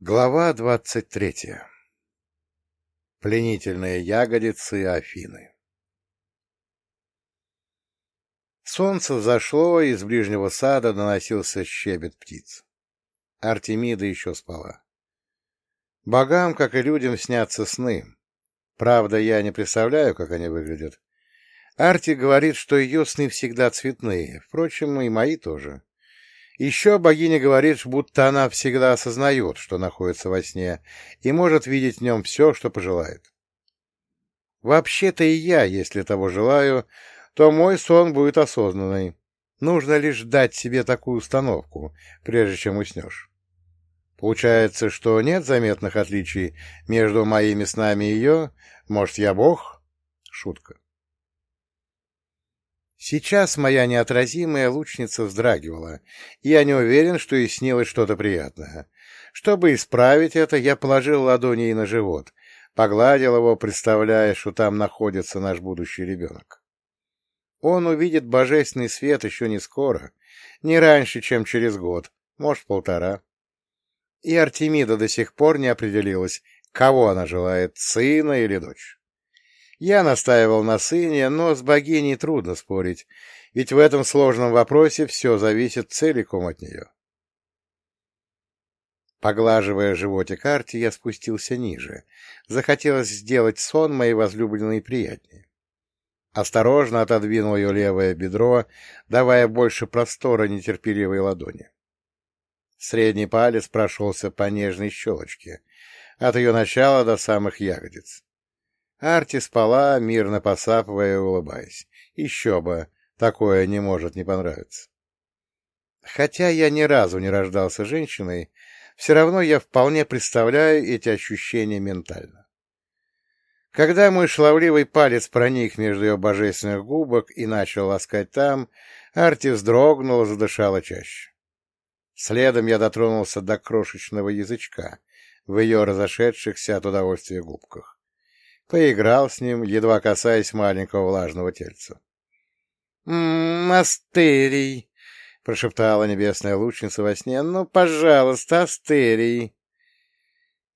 Глава двадцать третья. Пленительные ягодицы Афины. Солнце взошло, и из ближнего сада доносился щебет птиц. Артемида еще спала. Богам, как и людям, снятся сны. Правда, я не представляю, как они выглядят. Арти говорит, что ее сны всегда цветные, впрочем, и мои тоже. Еще богиня говорит, будто она всегда осознает, что находится во сне, и может видеть в нем все, что пожелает. Вообще-то и я, если того желаю, то мой сон будет осознанный. Нужно лишь дать себе такую установку, прежде чем уснешь. Получается, что нет заметных отличий между моими снами и ее? Может, я бог? Шутка. Сейчас моя неотразимая лучница вздрагивала, и я не уверен, что ей снилось что-то приятное. Чтобы исправить это, я положил ладони ей на живот, погладил его, представляя, что там находится наш будущий ребенок. Он увидит божественный свет еще не скоро, не раньше, чем через год, может, полтора. И Артемида до сих пор не определилась, кого она желает, сына или дочь. Я настаивал на сыне, но с богиней трудно спорить, ведь в этом сложном вопросе все зависит целиком от нее. Поглаживая животик Арти, я спустился ниже. Захотелось сделать сон моей возлюбленной приятнее. Осторожно отодвинул ее левое бедро, давая больше простора нетерпеливой ладони. Средний палец прошелся по нежной щелочке, от ее начала до самых ягодиц. Арти спала, мирно посапывая и улыбаясь. Еще бы, такое не может не понравиться. Хотя я ни разу не рождался женщиной, все равно я вполне представляю эти ощущения ментально. Когда мой шаловливый палец проник между ее божественных губок и начал ласкать там, Арти вздрогнула, задышала чаще. Следом я дотронулся до крошечного язычка в ее разошедшихся от удовольствия губках поиграл с ним, едва касаясь маленького влажного тельца. «М-м, Астерий!» — прошептала небесная лучница во сне. «Ну, пожалуйста, Астерий!»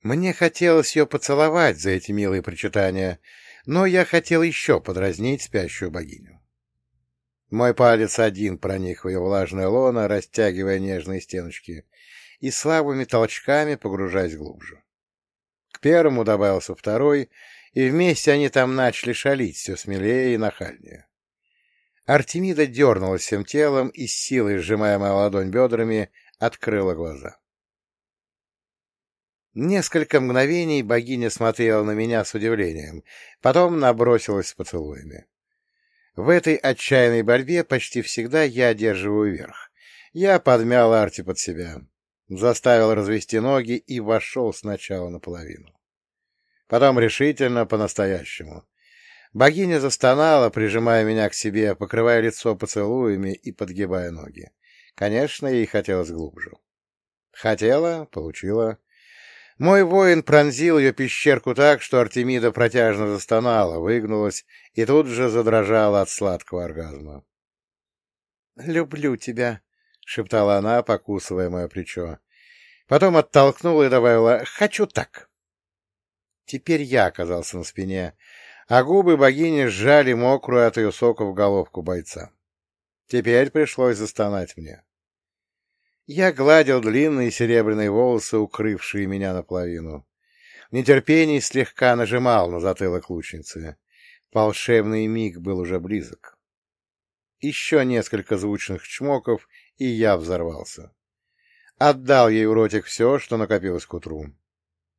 Мне хотелось ее поцеловать за эти милые причитания, но я хотел еще подразнить спящую богиню. Мой палец один проник в ее влажное лоно, растягивая нежные стеночки, и слабыми толчками погружаясь глубже. Первому добавился второй — и вместе они там начали шалить все смелее и нахальнее. Артемида дернулась всем телом и с силой, сжимая мою ладонь бедрами, открыла глаза. Несколько мгновений богиня смотрела на меня с удивлением, потом набросилась с поцелуями. В этой отчаянной борьбе почти всегда я одерживаю верх. Я подмял Арти под себя, заставил развести ноги и вошел сначала наполовину. Потом решительно по-настоящему. Богиня застонала, прижимая меня к себе, покрывая лицо поцелуями и подгибая ноги. Конечно, ей хотелось глубже. Хотела, получила. Мой воин пронзил ее пещерку так, что Артемида протяжно застонала, выгнулась и тут же задрожала от сладкого оргазма. — Люблю тебя, — шептала она, покусывая мое плечо. Потом оттолкнула и добавила «хочу так». Теперь я оказался на спине, а губы богини сжали мокрую от ее соков головку бойца. Теперь пришлось застонать мне. Я гладил длинные серебряные волосы, укрывшие меня наполовину. В нетерпении слегка нажимал на затылок лучницы. Волшебный миг был уже близок. Еще несколько звучных чмоков, и я взорвался. Отдал ей в ротик все, что накопилось к утру.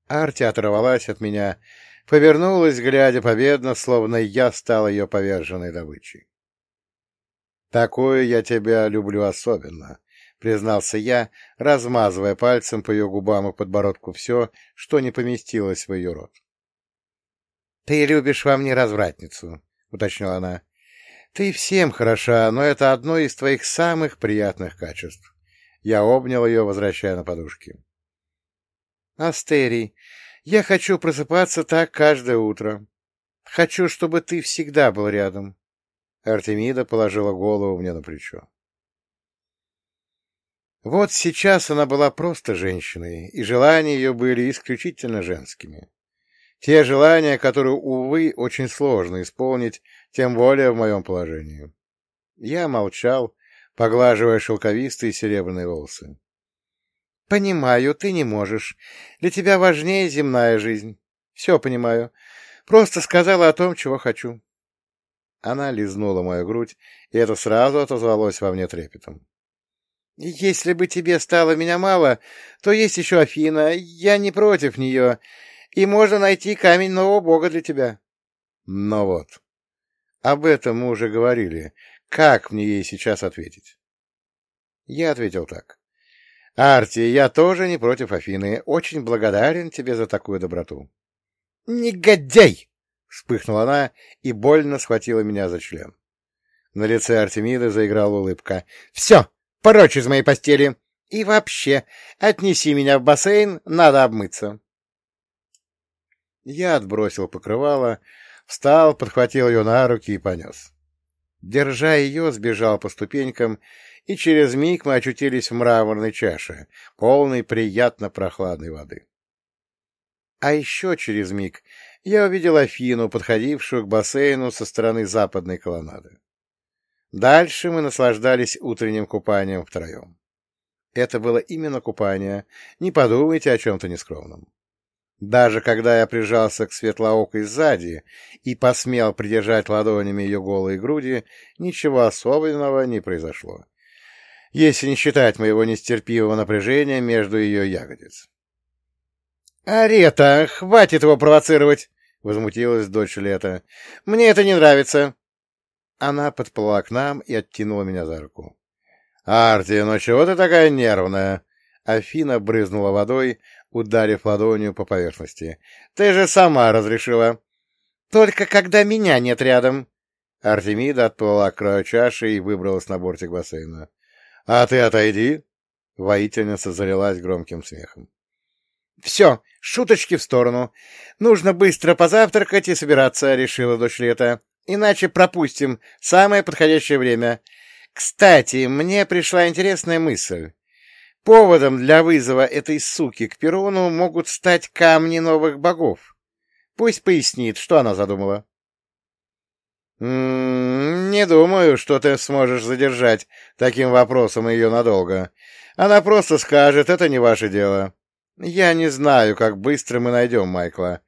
Арти оторвалась от меня, повернулась, глядя победно, словно я стал ее поверженной добычей. «Такую я тебя люблю особенно», — признался я, размазывая пальцем по ее губам и подбородку все, что не поместилось в ее рот. «Ты любишь во мне развратницу», — уточнила она. «Ты всем хороша, но это одно из твоих самых приятных качеств». Я обнял ее, возвращая на подушки. Астерий, я хочу просыпаться так каждое утро. Хочу, чтобы ты всегда был рядом. Артемида положила голову мне на плечо. Вот сейчас она была просто женщиной, и желания ее были исключительно женскими. Те желания, которые, увы, очень сложно исполнить, тем более в моем положении. Я молчал, поглаживая шелковистые серебряные волосы. — Понимаю, ты не можешь. Для тебя важнее земная жизнь. Все понимаю. Просто сказала о том, чего хочу. Она лизнула мою грудь, и это сразу отозвалось во мне трепетом. Если бы тебе стало меня мало, то есть еще Афина, я не против нее, и можно найти камень нового бога для тебя. Ну вот. Об этом мы уже говорили. Как мне ей сейчас ответить? Я ответил так. Арти, я тоже не против Афины. Очень благодарен тебе за такую доброту. Негодяй! Вспыхнула она и больно схватила меня за член. На лице Артемида заиграла улыбка. — Все, Прочь из моей постели! И вообще, отнеси меня в бассейн, надо обмыться. Я отбросил покрывало, встал, подхватил ее на руки и понес. Держа ее, сбежал по ступенькам, и через миг мы очутились в мраморной чаше, полной приятно прохладной воды. А еще через миг я увидел Афину, подходившую к бассейну со стороны западной колоннады. Дальше мы наслаждались утренним купанием втроем. Это было именно купание, не подумайте о чем-то нескромном. Даже когда я прижался к светлоокой сзади и посмел придержать ладонями ее голые груди, ничего особенного не произошло, если не считать моего нестерпимого напряжения между ее ягодиц. — Арета, хватит его провоцировать! — возмутилась дочь Лета. — Мне это не нравится. Она подплыла к нам и оттянула меня за руку. — Арти, ну чего ты такая нервная? Афина брызнула водой, ударив ладонью по поверхности. — Ты же сама разрешила. — Только когда меня нет рядом. Артемида отплыла к краю чаши и выбралась на бортик бассейна. — А ты отойди. Воительница залилась громким смехом. — Все, шуточки в сторону. Нужно быстро позавтракать и собираться, — решила дочь лета. Иначе пропустим самое подходящее время. Кстати, мне пришла интересная мысль. Поводом для вызова этой суки к Перуну могут стать камни новых богов. Пусть пояснит, что она задумала. М -м, не думаю, что ты сможешь задержать таким вопросом ее надолго. Она просто скажет, это не ваше дело. Я не знаю, как быстро мы найдем Майкла.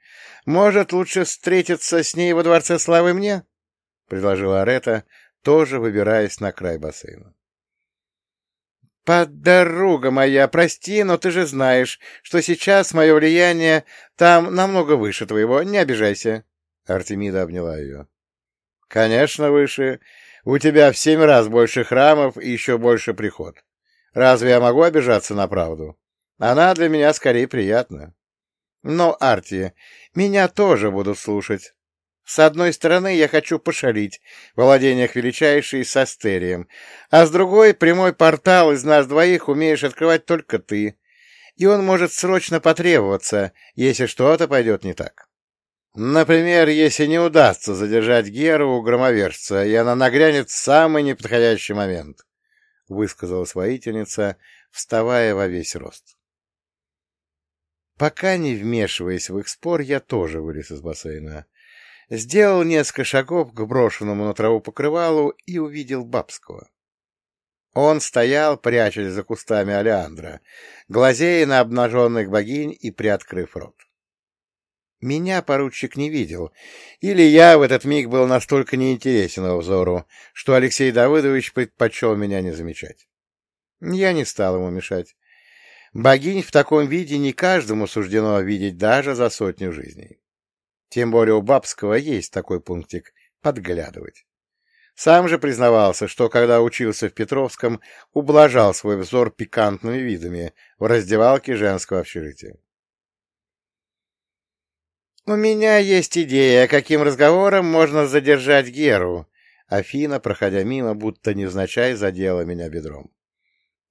Может, лучше встретиться с ней во Дворце Славы мне? — предложила Арета, тоже выбираясь на край бассейна. — Подруга моя, прости, но ты же знаешь, что сейчас мое влияние там намного выше твоего, не обижайся. Артемида обняла ее. — Конечно, выше. У тебя в семь раз больше храмов и еще больше приход. Разве я могу обижаться на правду? Она для меня скорее приятна. Но, Арти, меня тоже будут слушать. С одной стороны, я хочу пошалить в владениях величайшей с Астерием, а с другой, прямой портал из нас двоих умеешь открывать только ты, и он может срочно потребоваться, если что-то пойдет не так. Например, если не удастся задержать Геру у громовержца, и она нагрянет в самый неподходящий момент, — высказалась воительница, вставая во весь рост. Пока не вмешиваясь в их спор, я тоже вылез из бассейна. Сделал несколько шагов к брошенному на траву покрывалу и увидел Бабского. Он стоял, прячась за кустами Алеандра, глазея на обнаженных богинь и приоткрыв рот. Меня поручик не видел, или я в этот миг был настолько неинтересен его взору, что Алексей Давыдович предпочел меня не замечать. Я не стал ему мешать. Богинь в таком виде не каждому суждено видеть даже за сотню жизней. Тем более у Бабского есть такой пунктик — подглядывать. Сам же признавался, что когда учился в Петровском, ублажал свой взор пикантными видами в раздевалке женского общежития. «У меня есть идея, каким разговором можно задержать Геру», Афина, проходя мимо, будто невзначай задела меня бедром.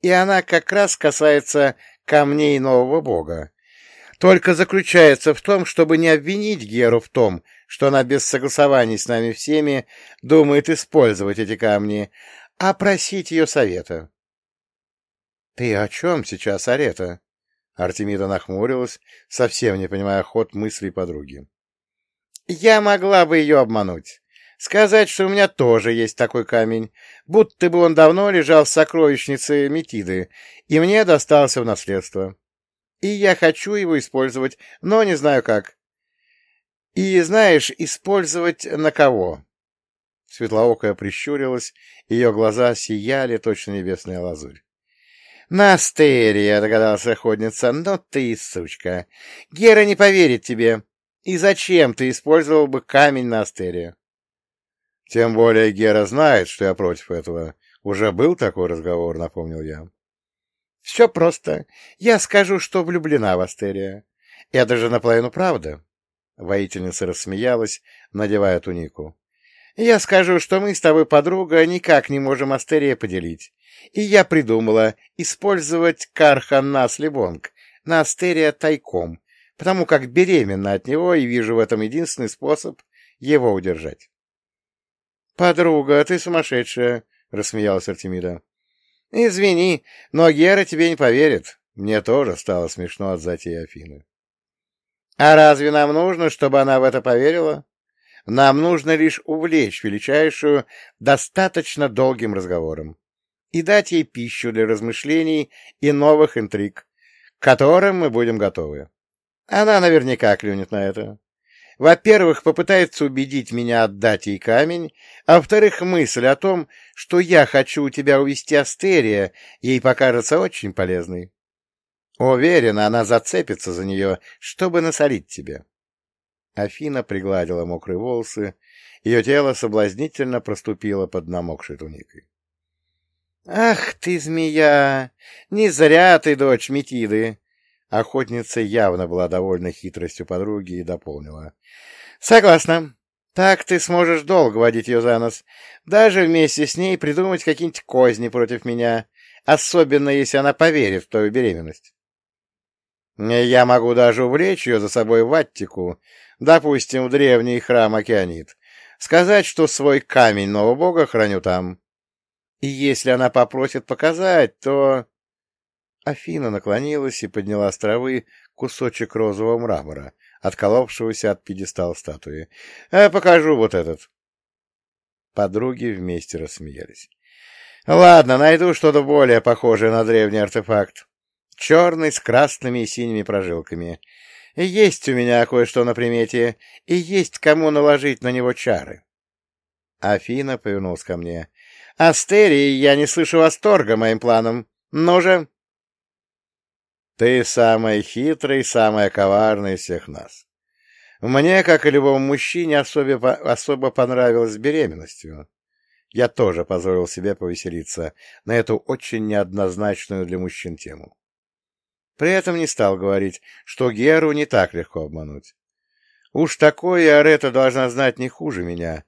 «И она как раз касается камней нового бога. Только заключается в том, чтобы не обвинить Геру в том, что она без согласований с нами всеми думает использовать эти камни, а просить ее совета. — Ты о чем сейчас, Арета? Артемида нахмурилась, совсем не понимая ход мыслей подруги. — Я могла бы ее обмануть. Сказать, что у меня тоже есть такой камень, будто бы он давно лежал в сокровищнице Метиды, и мне достался в наследство. И я хочу его использовать, но не знаю как. И, знаешь, использовать на кого? Светлоокая прищурилась, ее глаза сияли, точно небесная лазурь. «На Астерия», — догадался охотница, — «но ты, сучка, Гера не поверит тебе. И зачем ты использовал бы камень на Астерия?» «Тем более Гера знает, что я против этого. Уже был такой разговор», — напомнил я. «Все просто. Я скажу, что влюблена в Астерия. Это же наполовину правда». Воительница рассмеялась, надевая тунику. «Я скажу, что мы с тобой, подруга, никак не можем Астерия поделить. И я придумала использовать Карханас Либонг на Астерия тайком, потому как беременна от него и вижу в этом единственный способ его удержать. — Подруга, ты сумасшедшая, — рассмеялась Артемида. — Извини, но Гера тебе не поверит. Мне тоже стало смешно от затеи Афины. — А разве нам нужно, чтобы она в это поверила? Нам нужно лишь увлечь величайшую достаточно долгим разговором и дать ей пищу для размышлений и новых интриг, к которым мы будем готовы. Она наверняка клюнет на это. Во-первых, попытается убедить меня отдать ей камень, а во-вторых, мысль о том, что я хочу у тебя увести Астерия, ей покажется очень полезной. Уверена, она зацепится за нее, чтобы насолить тебе. Афина пригладила мокрые волосы, ее тело соблазнительно проступило под намокшей туникой. «Ах ты, змея! Не зря ты дочь Метиды!» Охотница явно была довольна хитростью подруги и дополнила. «Согласна. Так ты сможешь долго водить ее за нос. Даже вместе с ней придумать какие-нибудь козни против меня, особенно если она поверит в твою беременность. Я могу даже увлечь ее за собой в Аттику, допустим, в древний храм Океанит, сказать, что свой камень нового бога храню там». И если она попросит показать, то... Афина наклонилась и подняла с травы кусочек розового мрамора, отколовшегося от пьедестала статуи. «А покажу вот этот». Подруги вместе рассмеялись. «Ладно, найду что-то более похожее на древний артефакт. Черный с красными и синими прожилками. Есть у меня кое-что на примете, и есть кому наложить на него чары». Афина повернулась ко мне. Астерии я не слышу восторга моим планам. Ну же!» «Ты самая хитрая, самая коварная из всех нас. Мне, как и любому мужчине, особо, особо понравилась беременностью. Я тоже позволил себе повеселиться на эту очень неоднозначную для мужчин тему. При этом не стал говорить, что Геру не так легко обмануть. Уж такое Арета должна знать не хуже меня,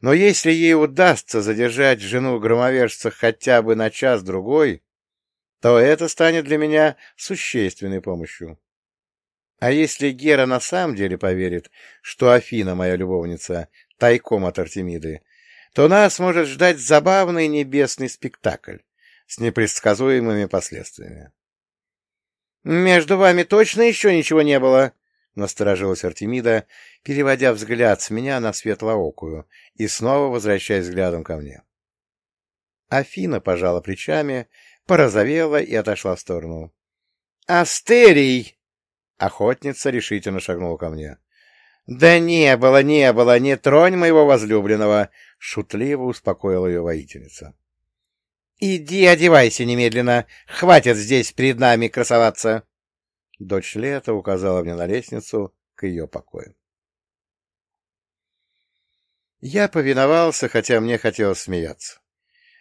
но если ей удастся задержать жену громовержца хотя бы на час-другой, то это станет для меня существенной помощью. А если Гера на самом деле поверит, что Афина моя любовница, тайком от Артемиды, то нас может ждать забавный небесный спектакль с непредсказуемыми последствиями. «Между вами точно еще ничего не было?» — насторожилась Артемида, переводя взгляд с меня на светлоокую и снова возвращаясь взглядом ко мне. Афина пожала плечами, порозовела и отошла в сторону. «Астерий!» — охотница решительно шагнула ко мне. «Да не было, не было, не тронь моего возлюбленного!» — шутливо успокоила ее воительница. «Иди одевайся немедленно! Хватит здесь перед нами красоваться!» Дочь Лета указала мне на лестницу к ее покоям. Я повиновался, хотя мне хотелось смеяться.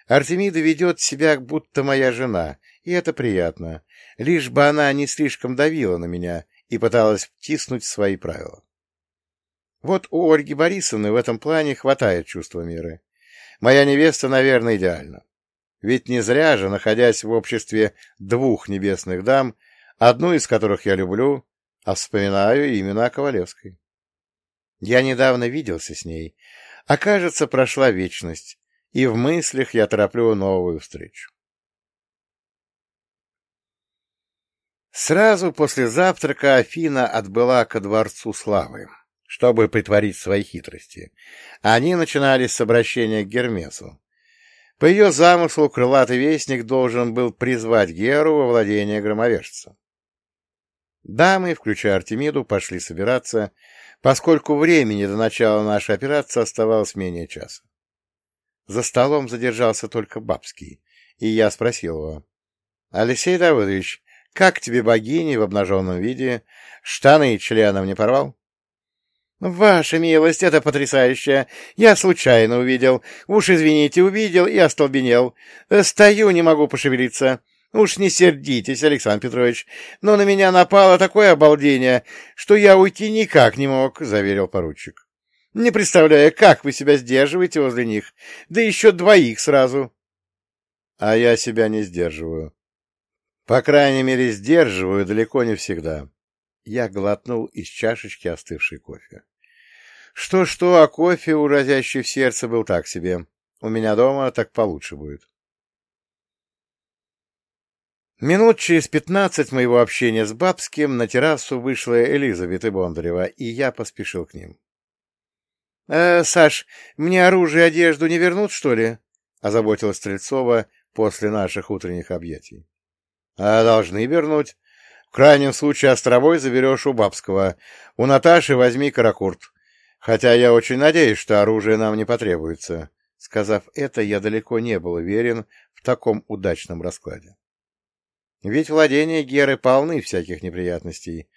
Артемида ведет себя, будто моя жена, и это приятно, лишь бы она не слишком давила на меня и пыталась втиснуть свои правила. Вот у Ольги Борисовны в этом плане хватает чувства меры. Моя невеста, наверное, идеальна. Ведь не зря же, находясь в обществе двух небесных дам, одну из которых я люблю, а вспоминаю именно о Ковалевской. Я недавно виделся с ней, а, кажется, прошла вечность, и в мыслях я тороплю новую встречу. Сразу после завтрака Афина отбыла ко дворцу славы, чтобы притворить свои хитрости. Они начинались с обращения к Гермесу. По ее замыслу крылатый вестник должен был призвать Геру во владение громовержца. Дамы, включая Артемиду, пошли собираться, поскольку времени до начала нашей операции оставалось менее часа. За столом задержался только Бабский, и я спросил его. — Алексей Давыдович, как тебе богини в обнаженном виде? Штаны членом не порвал? — Ваша милость, это потрясающе! Я случайно увидел. Уж извините, увидел и остолбенел. Стою, не могу пошевелиться. Уж не сердитесь, Александр Петрович, но на меня напало такое обалдение, что я уйти никак не мог, — заверил поручик. — Не представляю, как вы себя сдерживаете возле них, да еще двоих сразу. — А я себя не сдерживаю. По крайней мере, сдерживаю далеко не всегда. Я глотнул из чашечки остывший кофе. Что-что, а кофе, уразящий в сердце, был так себе. У меня дома так получше будет. Минут через пятнадцать моего общения с Бабским на террасу вышла Элизабет и Бондарева, и я поспешил к ним. «Э, — Саш, мне оружие и одежду не вернут, что ли? — озаботилась Стрельцова после наших утренних объятий. — А должны вернуть. В крайнем случае островой заберешь у Бабского. У Наташи возьми каракурт. Хотя я очень надеюсь, что оружие нам не потребуется. Сказав это, я далеко не был уверен в таком удачном раскладе. Ведь владения Геры полны всяких неприятностей.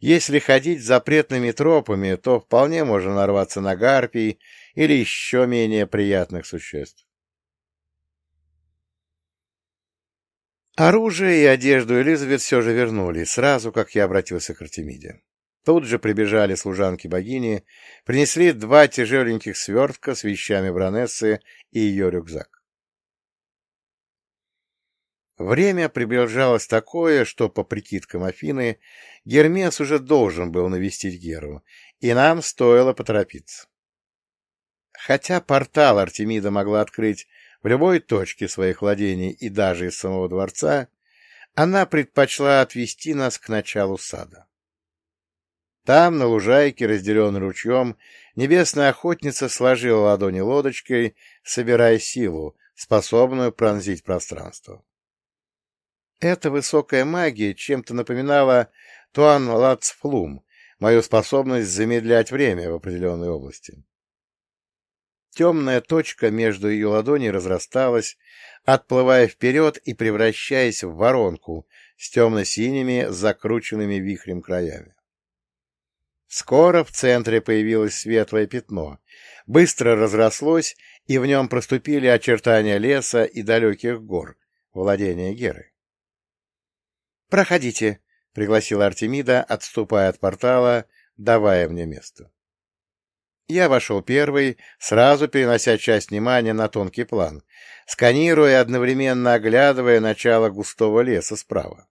Если ходить запретными тропами, то вполне можно нарваться на гарпий или еще менее приятных существ. Оружие и одежду Элизабет все же вернули, сразу как я обратился к Артемиде. Тут же прибежали служанки богини, принесли два тяжеленьких свертка с вещами Бронессы и ее рюкзак. Время приближалось такое, что, по прикидкам Афины, Гермес уже должен был навестить Геру, и нам стоило поторопиться. Хотя портал Артемида могла открыть в любой точке своих владений и даже из самого дворца, она предпочла отвести нас к началу сада. Там, на лужайке, разделенной ручьем, небесная охотница сложила ладони лодочкой, собирая силу, способную пронзить пространство. Эта высокая магия чем-то напоминала Туан Лацфлум, мою способность замедлять время в определенной области. Темная точка между ее ладоней разрасталась, отплывая вперед и превращаясь в воронку с темно-синими, закрученными вихрем краями. Скоро в центре появилось светлое пятно, быстро разрослось, и в нем проступили очертания леса и далеких гор, владения Геры. «Проходите», — пригласила Артемида, отступая от портала, давая мне место. Я вошел первый, сразу перенося часть внимания на тонкий план, сканируя и одновременно оглядывая начало густого леса справа.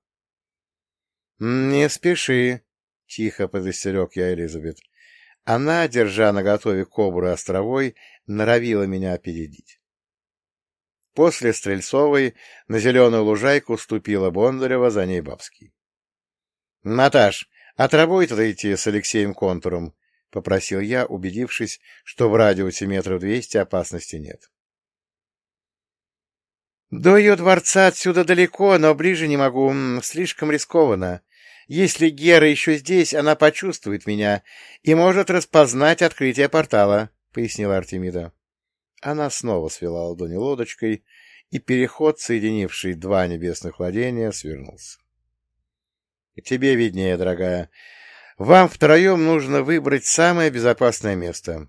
«Не спеши», — тихо предостерег я Элизабет. Она, держа наготове кобру островой, норовила меня опередить. После Стрельцовой на зеленую лужайку ступила Бондарева, за ней Бабский. — Наташ, отработайте с Алексеем Контуром, — попросил я, убедившись, что в радиусе метров двести опасности нет. — До ее дворца отсюда далеко, но ближе не могу, слишком рискованно. Если Гера еще здесь, она почувствует меня и может распознать открытие портала, — пояснила Артемида. Она снова свела ладони лодочкой, и переход, соединивший два небесных владения, свернулся. — Тебе виднее, дорогая. Вам втроем нужно выбрать самое безопасное место.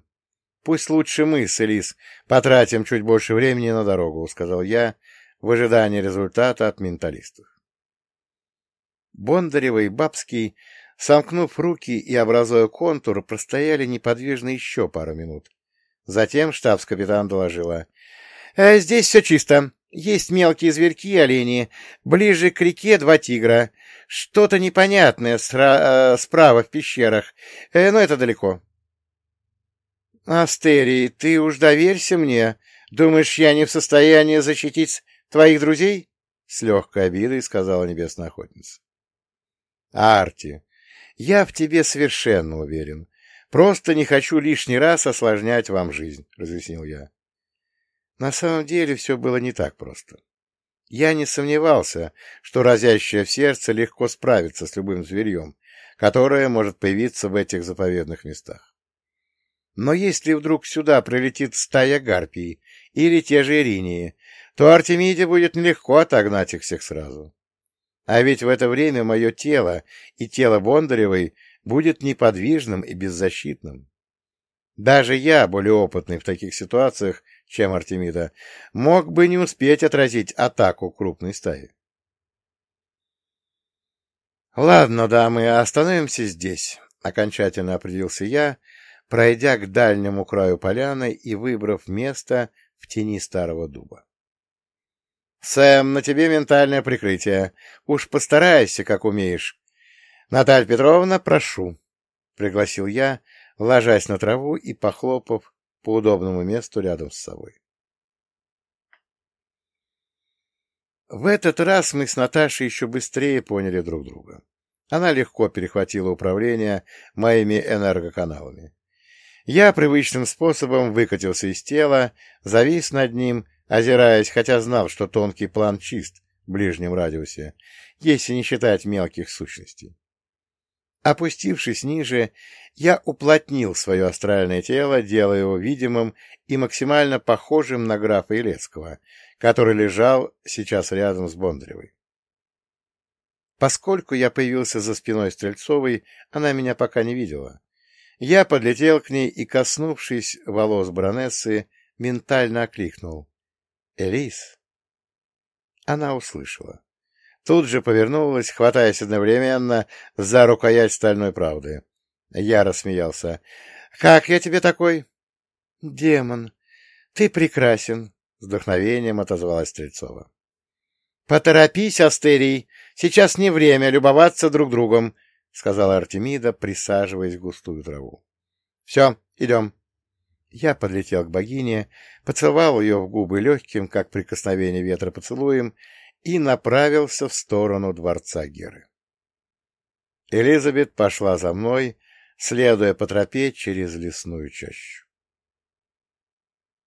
Пусть лучше мы с Элис потратим чуть больше времени на дорогу, — сказал я, в ожидании результата от менталистов. Бондарева и Бабский, сомкнув руки и образуя контур, простояли неподвижно еще пару минут, Затем штабс-капитан доложила. «Э, «Здесь все чисто. Есть мелкие зверьки и олени. Ближе к реке два тигра. Что-то непонятное сра... э, справа в пещерах. Э, но это далеко». «Астерий, ты уж доверься мне. Думаешь, я не в состоянии защитить твоих друзей?» С легкой обидой сказала небесная охотница. Арти, я в тебе совершенно уверен. Просто не хочу лишний раз осложнять вам жизнь, — разъяснил я. На самом деле все было не так просто. Я не сомневался, что разящее в сердце легко справится с любым зверьем, которое может появиться в этих заповедных местах. Но если вдруг сюда прилетит стая гарпий или те же иринии, то Артемиде будет нелегко отогнать их всех сразу. А ведь в это время мое тело и тело Бондаревой будет неподвижным и беззащитным. Даже я, более опытный в таких ситуациях, чем Артемида, мог бы не успеть отразить атаку крупной стаи. «Ладно, дамы, остановимся здесь», — окончательно определился я, пройдя к дальнему краю поляны и выбрав место в тени старого дуба. «Сэм, на тебе ментальное прикрытие. Уж постарайся, как умеешь. Наталья Петровна, прошу», — пригласил я, ложась на траву и похлопав по удобному месту рядом с собой. В этот раз мы с Наташей еще быстрее поняли друг друга. Она легко перехватила управление моими энергоканалами. Я привычным способом выкатился из тела, завис над ним озираясь, хотя знал, что тонкий план чист в ближнем радиусе, если не считать мелких сущностей. Опустившись ниже, я уплотнил свое астральное тело, делая его видимым и максимально похожим на графа Илецкого, который лежал сейчас рядом с Бондаревой. Поскольку я появился за спиной Стрельцовой, она меня пока не видела. Я подлетел к ней и, коснувшись волос баронессы, ментально окликнул. «Элис!» Она услышала. Тут же повернулась, хватаясь одновременно за рукоять стальной правды. Я рассмеялся. «Как я тебе такой?» «Демон, ты прекрасен!» — с вдохновением отозвалась Стрельцова. «Поторопись, Астерий! Сейчас не время любоваться друг другом!» — сказала Артемида, присаживаясь в густую траву. «Все, идем!» Я подлетел к богине, поцеловал ее в губы легким, как прикосновение ветра поцелуем, и направился в сторону дворца Геры. Элизабет пошла за мной, следуя по тропе через лесную чащу.